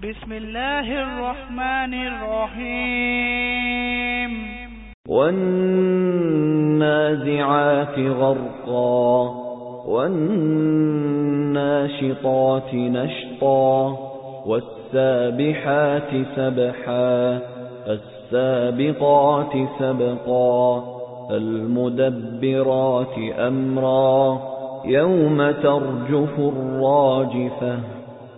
بسم الله الرحمن الرحيم والنازعات غرقا والناشطات نشطا والسابحات سبحا السابقات سبقا المدبرات أمرا يوم ترجف الراجفة.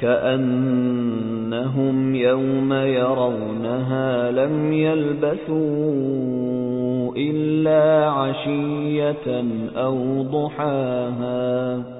كأنهم يوم يرونها لم يلبثوا إلا عشية أو ضحاها